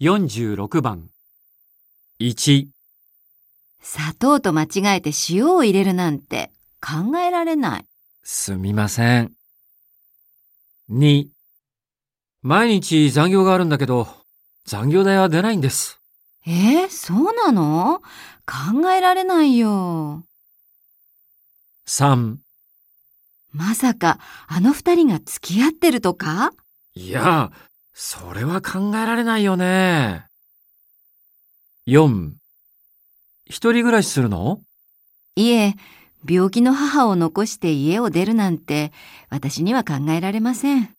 46番。1、砂糖と間違えて塩を入れるなんて考えられない。すみません。2、毎日残業があるんだけど、残業代は出ないんです。えー、そうなの？考えられないよ。3、まさかあの二人が付き合ってるとか？いや、それは考えられないよね。4、一人暮らしするの？いえ、病気の母を残して家を出るなんて私には考えられません。